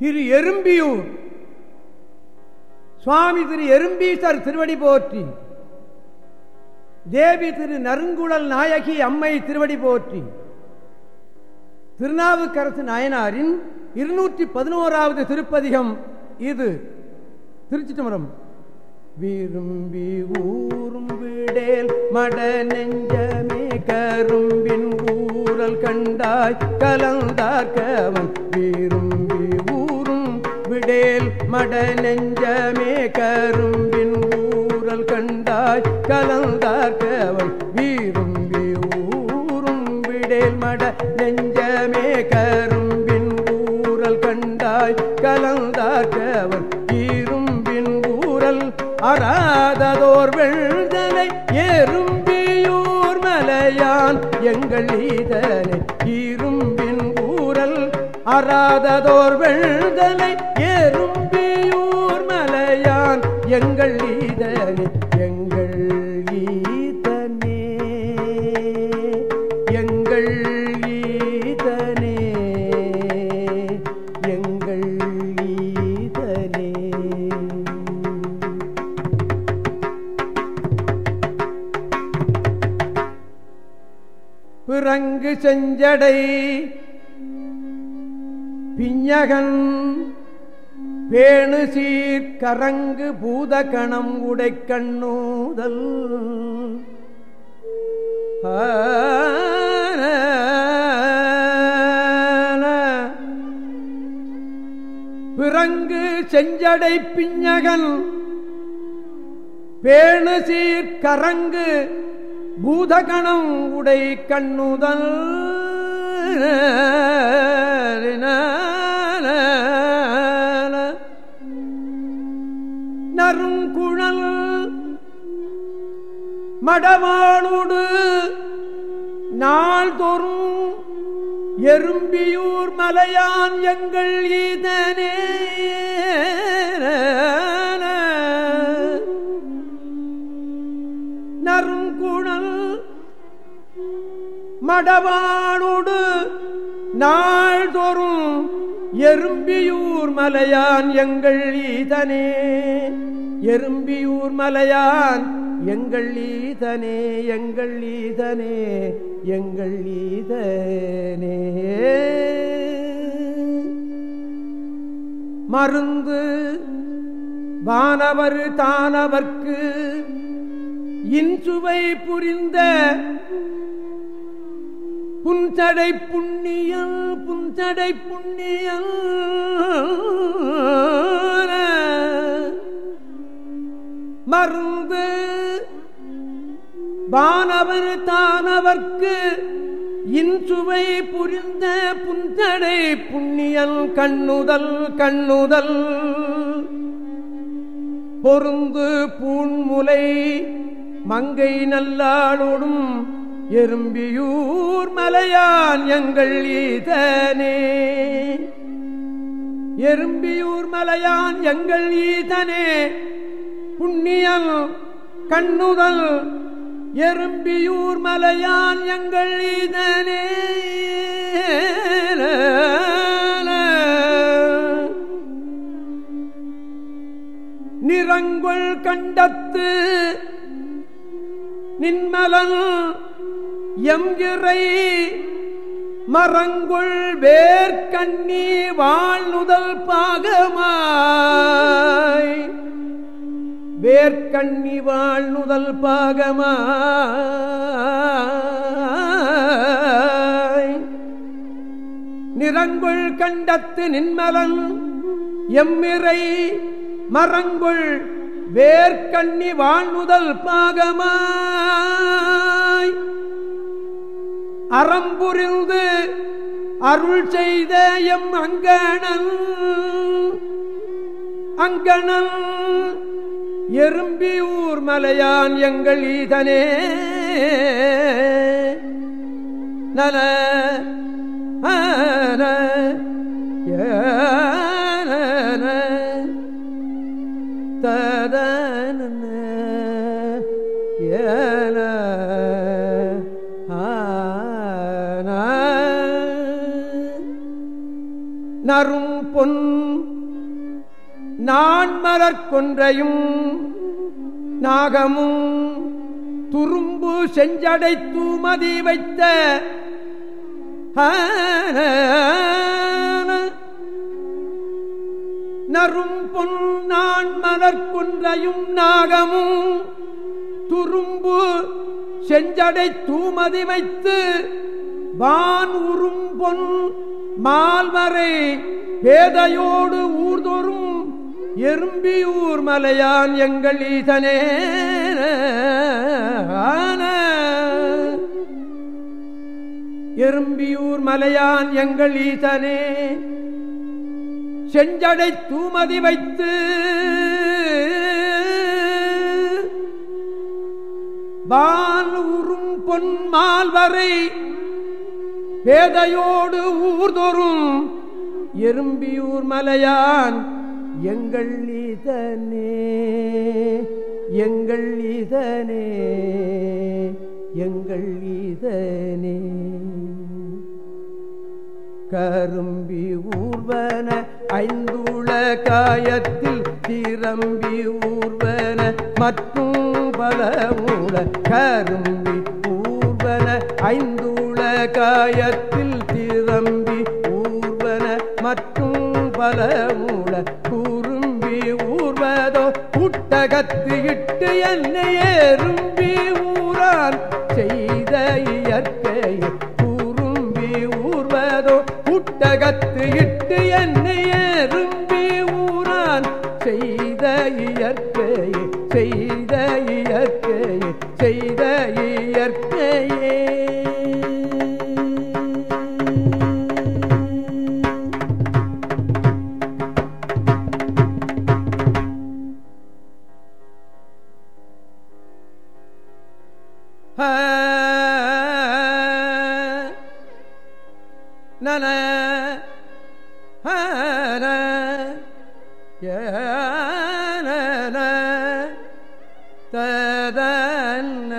திரு எறும்பியூர். சுவாமி திரு எறும்பீசர் திருவடி போற்றி. தேவி திரு நறுங்குழல் நாயகி அம்மை திருவடி போற்றி. திருநாவுக்கரசு நாயனாரின் இருநூற்றி பதினோராவது திருப்பதிகம் இது. திருச்சி தமரம் விரும்பி ஊரும் விடேல் மட நெஞ்சமே கரும்பின் ஊரல் கண்டாய் கலந்தாக்கவன் வீரும் விடேல் மட நெஞ்சமே கரும்பின் ஊரல் கண்டாய் கலந்தார்கவன் வீரும்பி ஊரும் விடேல் மட நெஞ்சமே கரும்பின் ஊரல் கண்டாய் கலந்தார்கவன் இரும்பின் ஊரல் அறாததோர் வெழுதனை எறும்பியூர் மலையான் எங்கள் இதனை இரும்பின் ஊரல் அறாததோர் வெள்தனை எங்கள் ஈதனே எங்கள் ஈதனே. எங்கள் ஈதனே. எங்கள் ஈதனே. பிறங்கு செஞ்சடை பிஞகன் பேணு சீர் கரங்கு பூதகணம் உடை கண்ணூதல் பிறங்கு செஞ்சடை பிஞகன் பேணு சீர் கரங்கு பூதகணம் உடை கண்ணுதல் நறுங்குழல் மடவானோடு நாள்தோறும் எறும்பியூர் மலையான் எங்கள் ஈதனே. நறுங்குணல் மடவானோடு நாள்தோறும் எறும்பியூர் மலையான் எங்கள் ஈதனே. எறும்பியூர் மலையான் எங்கள் ஈதனே எங்கள் ஈதனே எங்கள் ஈதனே. மருந்து வானவர் தானவர்க்கு இன்சுவை புரிந்த புன்சடை புண்ணியல் புன்சடை புண்ணியல். மருந்து பானவர் தானவர்க்கு இன்சுவை புரிந்த புன்சடை புண்ணியல் கண்ணுதல் கண்ணுதல். பொருந்து பூண்முலை மங்கை நல்லாளோடும் எறும்பியூர் மலையான் எங்கள் ஈதனே. எறும்பியூர் மலையான் எங்கள் ஈதனே. புண்ணியல் கண்ணுதல் எறும்பியூர் மலையான் எங்கள் ஈதனே. நிறங்கொள் கண்டத்து நின்மலன் எம்கிறை மரங்குள் வேர்க்கண்ணி வாழ்நுதல் பாகமாய். வேர்க்கண்ணி வாழ்நுதல் பாகமாய். நிறங்குள் கண்டத்து நின்மலன் எம்மிறை மரங்குள் வேர்க்கண்ணி வாழ்நுதல் பாகமாய். அறம்புரிந்து அருள் செய்த எம் அங்கணன் அங்கணன் எறும்பியூர் மலையான் எங்கள் ஈதனே. நல நரும் பொன் நான் மலர்கொன்றையும் நாகமும் துரும்பு செஞ்சடை தூமதி வைத்த நரும் பொன் நான் நாகமும் துரும்பு செஞ்சடை தூமதி வைத்து வான் உறும் பொன் மால்வரை பேதையோடு ஊர்தோறும் எறும்பியூர் மலையான் எங்கள் ஈசனே. எறும்பியூர் மலையான் எங்கள் ஈசனே. செஞ்சடை தூமதி வைத்து வான் உறும் பொன் மால்வரை பேதையோடு ஊர்தோறும் எறும்பியூர் மலையான் எங்கள் இதனே எங்கள் இதனே எங்கள் இதனே. கரும்பி ஊர்வன ஐந்துள காயத்தில் திரம்பி ஊர்வன மற்றும் பல மூல கரும்பி ஊர்வன ஐந்து காயத்தில் திரம்பி ஊர்வன மற்றும் பல மூல கூறும்பி ஊர்வதோ புட்டகத்து இட்டு என்னை ஏறும்பி ஊரான் நன ததன்ன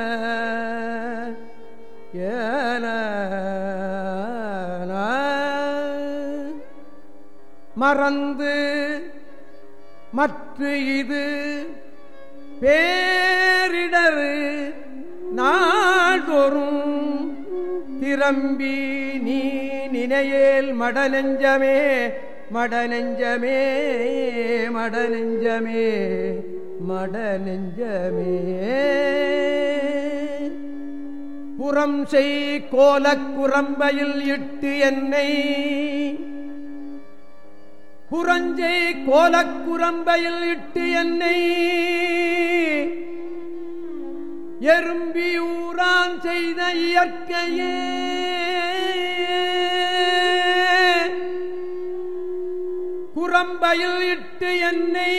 மறந்து மற்ற இது பேரிடரு நாள்தோறும் திரம்பி நீ நினையேல் மடநெஞ்சமே மடநெஞ்சமே மடநெஞ்சமே மடநெஞ்சமே. புறம் செய் கோலக்குரம்பையில் இட்டு என்னை. புறஞ்சை கோலக்குரம்பையில் இட்டு என்னை. எறும்பி ஊரான் செய்த இயற்கையே. குரம்பையில் இட்டு என்னை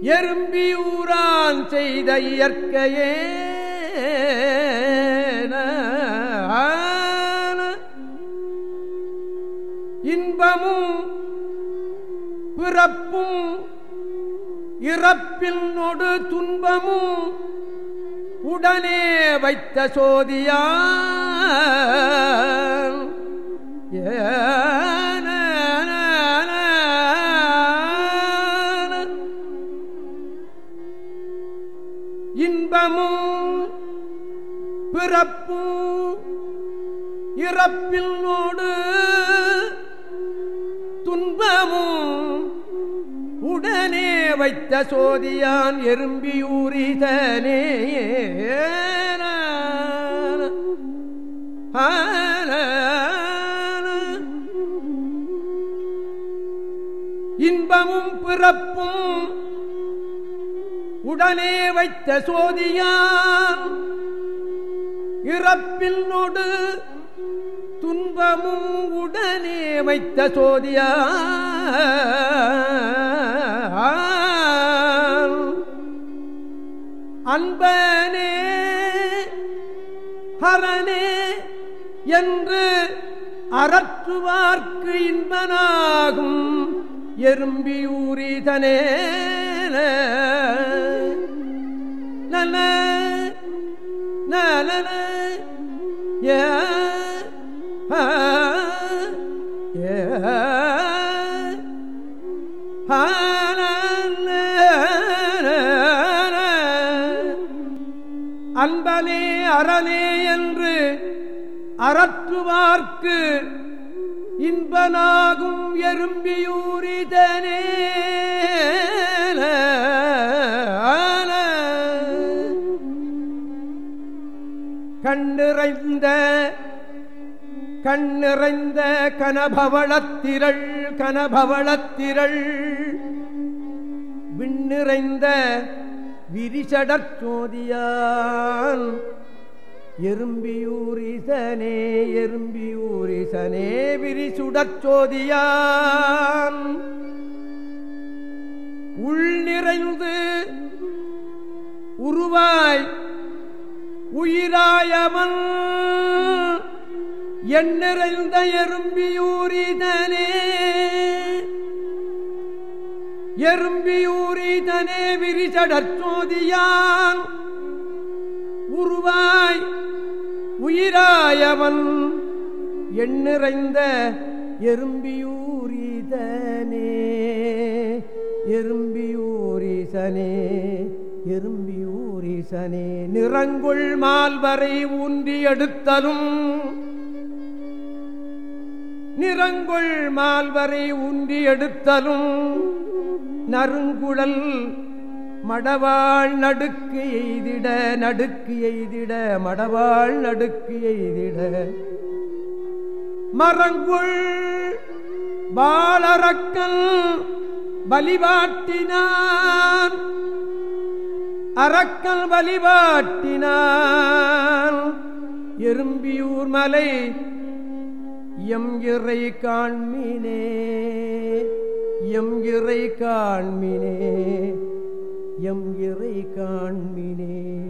எறும்பி ஊரான் செய்த இயற்கையே. இன்பமும் பிறப்பும் இறப்பில் துன்பமும் உடனே வைத்த சோதியா இன்பமும் பிறப்பும் இறப்பில் நோடு வைத்த சோதியான் எறும்பியூரிதனே இன்பமும் பிறப்பும் உடனே வைத்த சோதியான் இறப்பில் நொடு துன்பமும் உடனே வைத்த சோதியான். அன்பனே ஹரனே என்று அறற்றுவார்க்கு இன்பனாகும் எறும்பியூரிதனே நன நன ஏ ஆ அன்பனே அரணே என்று அறற்றுவார்க்கு இன்பனாகும் எறும்பியூரிதனே. கண்ணிறைந்த கண்ணிறைந்த கனபவளத்திரள் கனபவளத்திரள் விண்ணிறைந்த விரிசடற்சோதியான் எறும்பியூரிசனே எறும்பியூரிசனே விரிசுடற்சோதியான் உள் நிறைந்து உருவாய் உயிராயமன் எண்ணிறைந்த எறும்பியூரிதனே எறும்பியூரி தனே விரிசடற்சோதியான் உருவாய் உயிராயவன் எண்ணிறைந்த எறும்பியூரிதனே எறும்பியூரிசனே எறும்பியூரிசனே நிறங்குள் மால்வரை ஊன்றி எடுத்தலும். நிறங்குள் மால்வரை ஊன்றி எடுத்தலும். நறுங்குழல் மடவாள் நடுக்கு எய்திட நடுக்கு எய்திட மடவாள் நடுக்கு எய்திட. மரங்குள் பாலரக்கல் பலிவாட்டினான் அறக்கல் வழிபாட்டினான். எறும்பியூர் மலை எம் இறை காண்மினே. எம் இறை காண்மினே எம் இறை காண்மினே.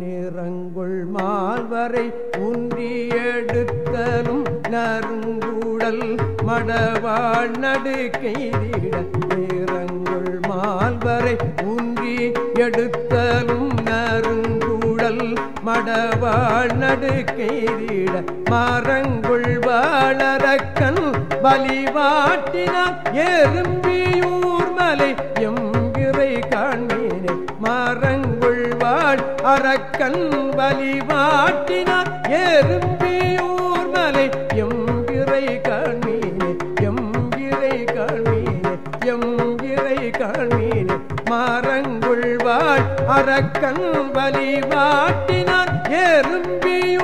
நிறங்குள் மால்வரை உன்றி எடுத்தலும் நறுங்குடல் மடவாள் நடுக்கைதிட. நிறங்குள் மால்வரை உன்றி எடுத்தலும் நறுங்குடல் மடவாள் நடுக்கைதிட. மரங்குள் வாழறக்கன் பலிவாட்டினான் எறும்பியூர் மலை எம்பிறை காண்மீனே மரங்குள் வாழ் அரக்கன் வலிவாட்டினான் எறும்பியூர் மலை எம்பிறை காண்மீனே எம்பிறை காண்மீனே எம்பிறை காண்மீனே. மரங்குள் வாழ் அரக்கன் வலிவாட்டினான் எறும்பியூர்